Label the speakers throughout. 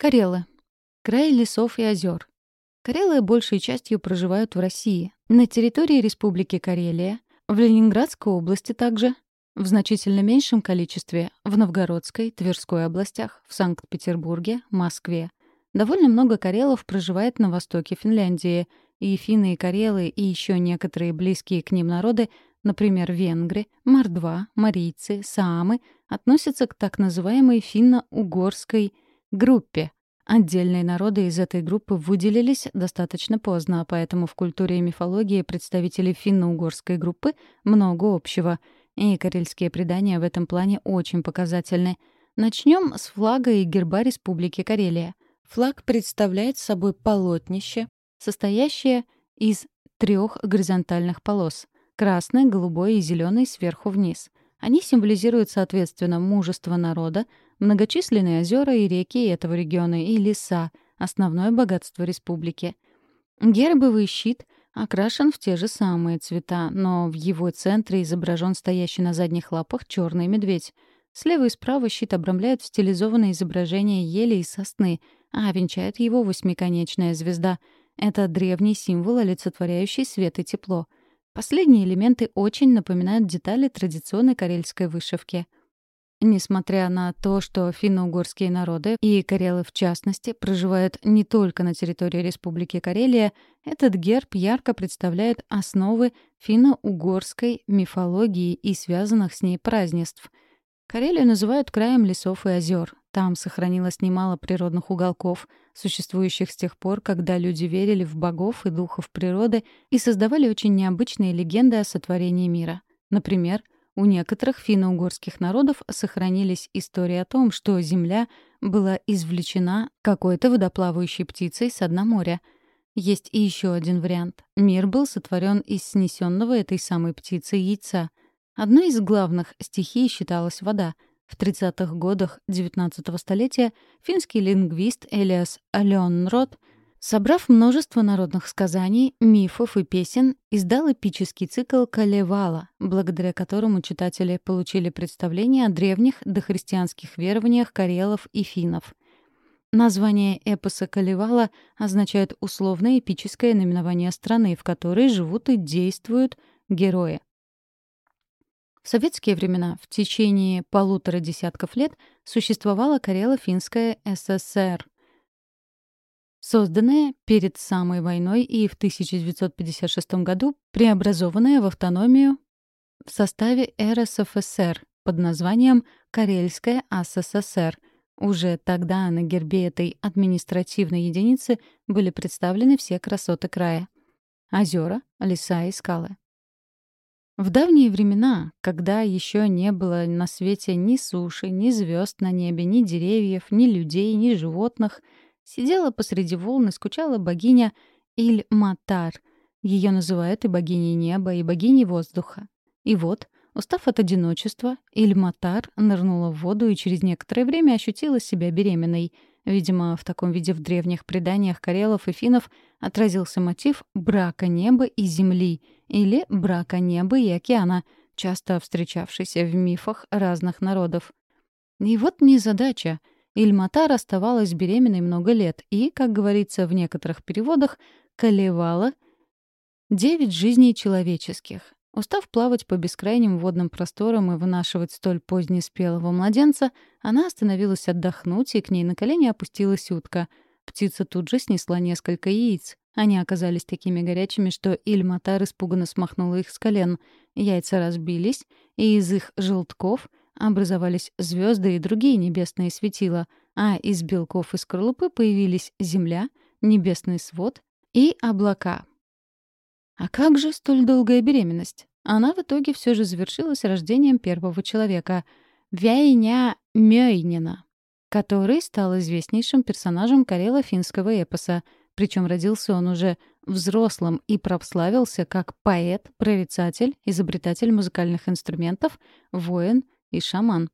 Speaker 1: Карелы. Край лесов и озер. Карелы большей частью проживают в России, на территории Республики Карелия, в Ленинградской области также, в значительно меньшем количестве в Новгородской, Тверской областях, в Санкт-Петербурге, Москве. Довольно много карелов проживает на востоке Финляндии, и финны и карелы и еще некоторые близкие к ним народы, например, венгры, мордва, марийцы, саамы, относятся к так называемой финно-угорской группе — Отдельные народы из этой группы выделились достаточно поздно, поэтому в культуре и мифологии представителей финно-угорской группы много общего, и карельские предания в этом плане очень показательны. Начнем с флага и герба Республики Карелия. Флаг представляет собой полотнище, состоящее из трех горизонтальных полос — красной, голубой и зеленой сверху вниз. Они символизируют, соответственно, мужество народа, Многочисленные озера и реки этого региона и леса — основное богатство республики. Гербовый щит окрашен в те же самые цвета, но в его центре изображен стоящий на задних лапах черный медведь. Слева и справа щит обрамляют стилизованное изображение ели и сосны, а венчает его восьмиконечная звезда. Это древний символ, олицетворяющий свет и тепло. Последние элементы очень напоминают детали традиционной карельской вышивки — Несмотря на то, что финно-угорские народы, и карелы в частности, проживают не только на территории Республики Карелия, этот герб ярко представляет основы финно-угорской мифологии и связанных с ней празднеств. Карелию называют краем лесов и озер. Там сохранилось немало природных уголков, существующих с тех пор, когда люди верили в богов и духов природы и создавали очень необычные легенды о сотворении мира. Например, у некоторых финно-угорских народов сохранились истории о том, что Земля была извлечена какой-то водоплавающей птицей с дна моря. Есть и еще один вариант. Мир был сотворен из снесенного этой самой птицей яйца. Одной из главных стихий считалась вода. В 30-х годах XIX столетия финский лингвист Элиас Аленрод — Собрав множество народных сказаний, мифов и песен, издал эпический цикл «Калевала», благодаря которому читатели получили представление о древних дохристианских верованиях карелов и финнов. Название эпоса «Калевала» означает условное эпическое наименование страны, в которой живут и действуют герои. В советские времена в течение полутора десятков лет существовала Карело-Финская ССР — созданная перед самой войной и в 1956 году преобразованная в автономию в составе РСФСР под названием Карельская АССР. Уже тогда на гербе этой административной единицы были представлены все красоты края. Озера, леса и скалы. В давние времена, когда еще не было на свете ни суши, ни звезд на небе, ни деревьев, ни людей, ни животных — Сидела посреди волн и скучала богиня Иль-Матар. Ее называют и богиней неба, и богиней воздуха. И вот, устав от одиночества, Иль-Матар нырнула в воду и через некоторое время ощутила себя беременной. Видимо, в таком виде в древних преданиях карелов и финнов отразился мотив брака неба и земли или брака неба и океана, часто встречавшийся в мифах разных народов. И вот незадача — Ильматар оставалась беременной много лет и, как говорится в некоторых переводах, колевала девять жизней человеческих. Устав плавать по бескрайним водным просторам и вынашивать столь позднеспелого младенца, она остановилась отдохнуть, и к ней на колени опустилась утка. Птица тут же снесла несколько яиц. Они оказались такими горячими, что Ильматар испуганно смахнула их с колен. Яйца разбились, и из их желтков — образовались звезды и другие небесные светила, а из белков и скорлупы появились Земля, небесный свод и облака. А как же столь долгая беременность? Она в итоге все же завершилась рождением первого человека — Вяйня Мёйнина, который стал известнейшим персонажем карело-финского эпоса, причем родился он уже взрослым и прославился как поэт, прорицатель, изобретатель музыкальных инструментов, воин — и шаман.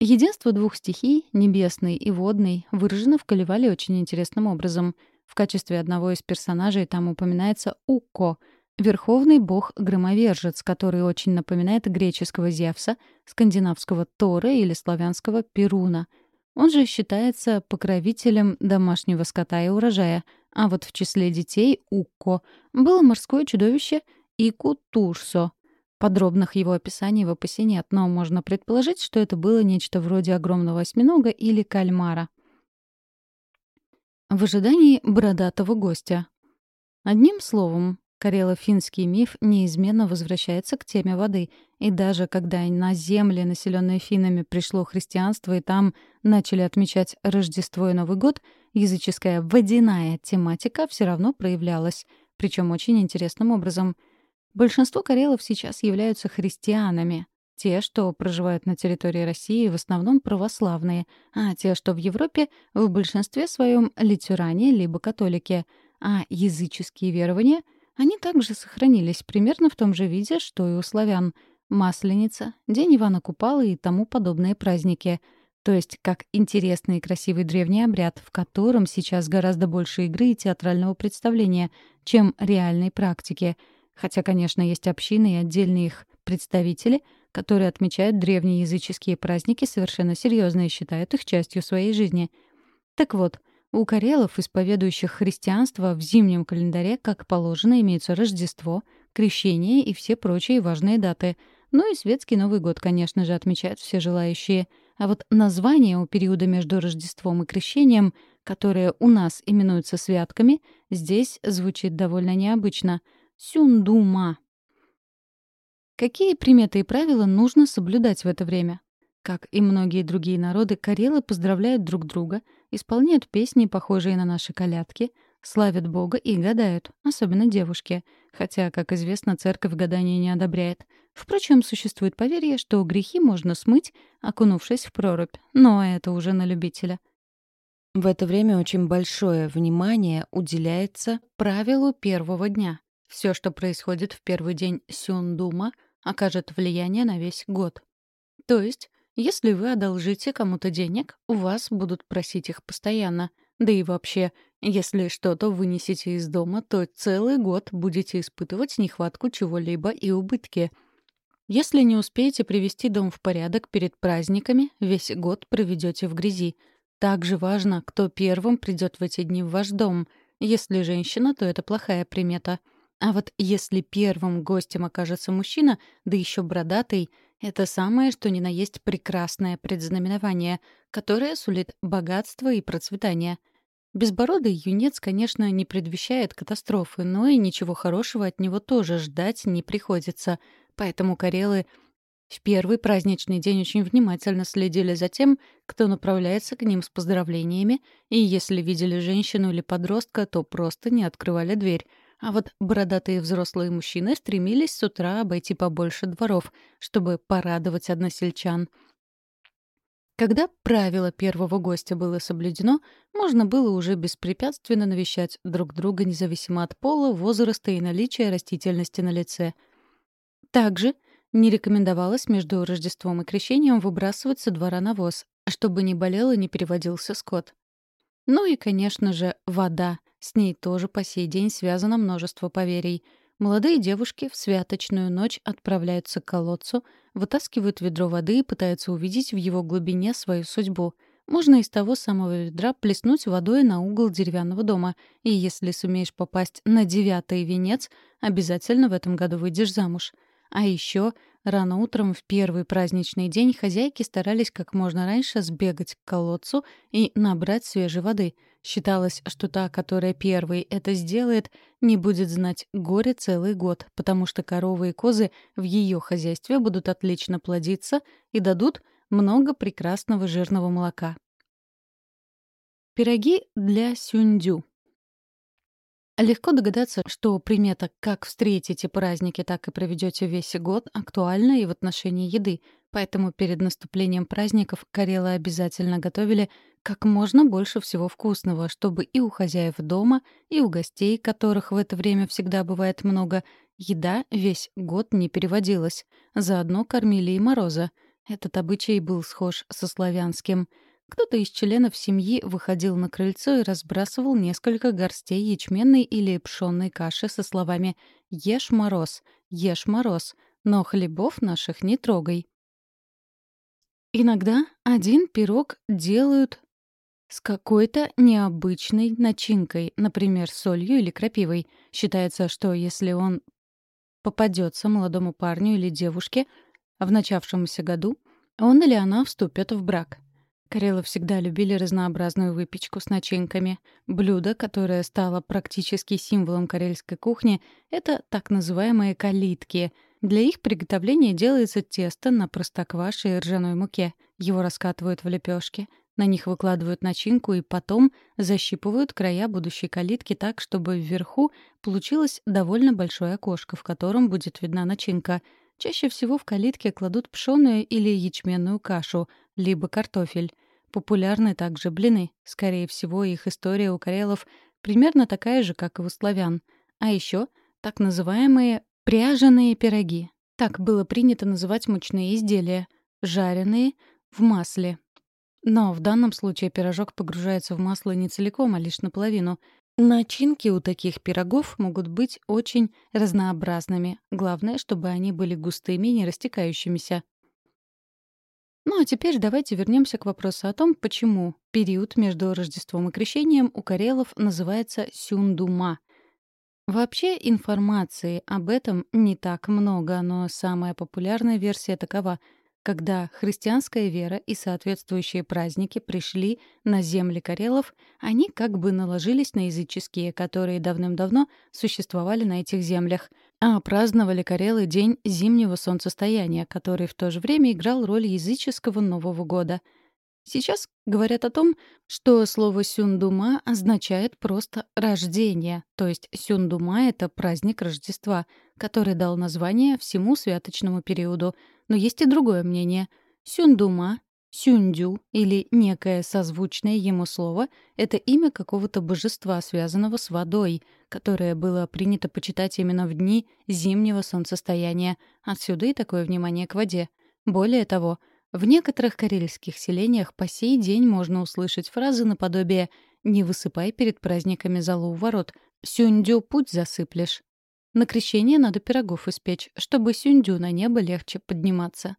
Speaker 1: Единство двух стихий, небесной и водной, выражено в Калевале очень интересным образом. В качестве одного из персонажей там упоминается Укко, верховный бог-громовержец, который очень напоминает греческого Зевса, скандинавского Тора или славянского Перуна. Он же считается покровителем домашнего скота и урожая, а вот в числе детей Укко было морское чудовище Икутурсо. Подробных его описаний в описи нет, но можно предположить, что это было нечто вроде огромного осьминога или кальмара. В ожидании бородатого гостя. Одним словом, Карело-финский миф неизменно возвращается к теме воды, и даже когда на земли, населенные финнами, пришло христианство, и там начали отмечать Рождество и Новый год, языческая водяная тематика все равно проявлялась, причем очень интересным образом. Большинство карелов сейчас являются христианами. Те, что проживают на территории России, в основном православные, а те, что в Европе, в большинстве своем литюране либо католики, а языческие верования — они также сохранились примерно в том же виде, что и у славян. Масленица, День Ивана Купала и тому подобные праздники. То есть как интересный и красивый древний обряд, в котором сейчас гораздо больше игры и театрального представления, чем реальной практики. Хотя, конечно, есть общины и отдельные их представители, которые отмечают древние языческие праздники совершенно серьезно и считают их частью своей жизни. Так вот, у карелов, исповедующих христианство, в зимнем календаре, как положено, имеются Рождество, Крещение и все прочие важные даты. Ну и светский Новый год, конечно же, отмечают все желающие. А вот название у периода между Рождеством и Крещением, которое у нас именуется святками, здесь звучит довольно необычно. Сюндума. Какие приметы и правила нужно соблюдать в это время? Как и многие другие народы, карелы поздравляют друг друга, исполняют песни, похожие на наши колядки, славят Бога и гадают, особенно девушки, хотя, как известно, церковь гадания не одобряет. Впрочем, существует поверье, что грехи можно смыть, окунувшись в прорубь, но это уже на любителя. В это время очень большое внимание уделяется правилу первого дня. Все, что происходит в первый день Сюндума, окажет влияние на весь год. То есть если вы одолжите кому-то денег, у вас будут просить их постоянно. Да и вообще, если что-то вынесете из дома, то целый год будете испытывать нехватку чего-либо и убытки. Если не успеете привести дом в порядок перед праздниками, весь год проведете в грязи. Также важно, кто первым придет в эти дни в ваш дом. Если женщина, то это плохая примета. А вот если первым гостем окажется мужчина, да еще бородатый — это самое, что ни на есть прекрасное предзнаменование, которое сулит богатство и процветание. Безбородый юнец, конечно, не предвещает катастрофы, но и ничего хорошего от него тоже ждать не приходится. Поэтому карелы в первый праздничный день очень внимательно следили за тем, кто направляется к ним с поздравлениями, и если видели женщину или подростка, то просто не открывали дверь — а вот бородатые взрослые мужчины стремились с утра обойти побольше дворов, чтобы порадовать односельчан. Когда правило первого гостя было соблюдено, можно было уже беспрепятственно навещать друг друга независимо от пола, возраста и наличия растительности на лице. Также не рекомендовалось между Рождеством и Крещением выбрасывать со двора навоз, чтобы не болел и не переводился скот. Ну и, конечно же, вода. С ней тоже по сей день связано множество поверий. Молодые девушки в святочную ночь отправляются к колодцу, вытаскивают ведро воды и пытаются увидеть в его глубине свою судьбу. Можно из того самого ведра плеснуть водой на угол деревянного дома, и если сумеешь попасть на девятый венец, обязательно в этом году выйдешь замуж. А еще рано утром в первый праздничный день хозяйки старались как можно раньше сбегать к колодцу и набрать свежей воды — Считалось, что та, которая первой это сделает, не будет знать горе целый год, потому что коровы и козы в ее хозяйстве будут отлично плодиться и дадут много прекрасного жирного молока. Пироги для сюндю. Легко догадаться, что примета «как встретите праздники, так и проведете весь год» актуальна и в отношении еды, поэтому перед наступлением праздников Карелы обязательно готовили как можно больше всего вкусного, чтобы и у хозяев дома, и у гостей, которых в это время всегда бывает много, еда весь год не переводилась. Заодно кормили и мороза. Этот обычай был схож со славянским — кто-то из членов семьи выходил на крыльцо и разбрасывал несколько горстей ячменной или пшенной каши со словами «Ешь мороз, ешь мороз, но хлебов наших не трогай». Иногда один пирог делают с какой-то необычной начинкой, например, солью или крапивой. Считается, что если он попадется молодому парню или девушке в начавшемся году, он или она вступят в брак. Карелы всегда любили разнообразную выпечку с начинками. Блюдо, которое стало практически символом карельской кухни, это так называемые калитки. Для их приготовления делается тесто на простокваше и ржаной муке. Его раскатывают в лепешки. На них выкладывают начинку и потом защипывают края будущей калитки так, чтобы вверху получилось довольно большое окошко, в котором будет видна начинка. Чаще всего в калитке кладут пшёную или ячменную кашу, либо картофель. Популярны также блины. Скорее всего, их история у карелов примерно такая же, как и у славян. А еще так называемые пряженые пироги. Так было принято называть мучные изделия, жареные в масле. Но в данном случае пирожок погружается в масло не целиком, а лишь наполовину. Начинки у таких пирогов могут быть очень разнообразными. Главное, чтобы они были густыми и не растекающимися. Ну а теперь давайте вернемся к вопросу о том, почему период между Рождеством и Крещением у карелов называется Сюндума. Вообще информации об этом не так много, но самая популярная версия такова — когда христианская вера и соответствующие праздники пришли на земли карелов, они как бы наложились на языческие, которые давным-давно существовали на этих землях, а праздновали карелы день зимнего солнцестояния, который в то же время играл роль языческого Нового года — Сейчас говорят о том, что слово «сюндума» означает просто «рождение», то есть сюндума — это праздник Рождества, который дал название всему святочному периоду. Но есть и другое мнение. Сюндума, сюндю или некое созвучное ему слово — это имя какого-то божества, связанного с водой, которое было принято почитать именно в дни зимнего солнцестояния. Отсюда и такое внимание к воде. Более того — в некоторых карельских селениях по сей день можно услышать фразы наподобие «Не высыпай перед праздниками залу у ворот, сюндю путь засыплешь». На крещение надо пирогов испечь, чтобы сюндю на небо легче подниматься.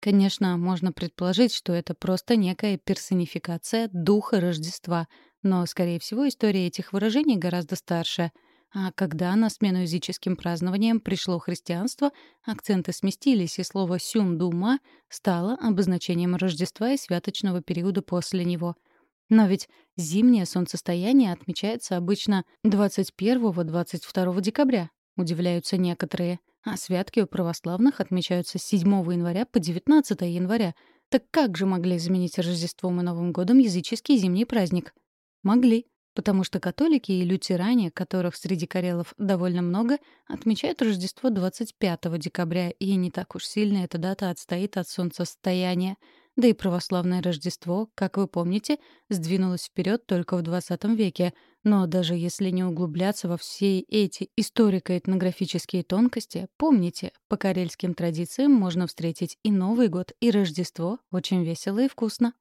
Speaker 1: Конечно, можно предположить, что это просто некая персонификация духа Рождества, но, скорее всего, история этих выражений гораздо старше — а когда на смену языческим празднованиям пришло христианство, акценты сместились, и слово «сюндума» стало обозначением Рождества и святочного периода после него. Но ведь зимнее солнцестояние отмечается обычно 21-22 декабря, удивляются некоторые, а святки у православных отмечаются с 7 января по 19 января. Так как же могли заменить Рождеством и Новым годом языческий зимний праздник? Могли потому что католики и лютеране, которых среди карелов довольно много, отмечают Рождество 25 декабря, и не так уж сильно эта дата отстоит от солнцестояния. Да и православное Рождество, как вы помните, сдвинулось вперед только в XX веке. Но даже если не углубляться во все эти историко-этнографические тонкости, помните, по карельским традициям можно встретить и Новый год, и Рождество очень весело и вкусно.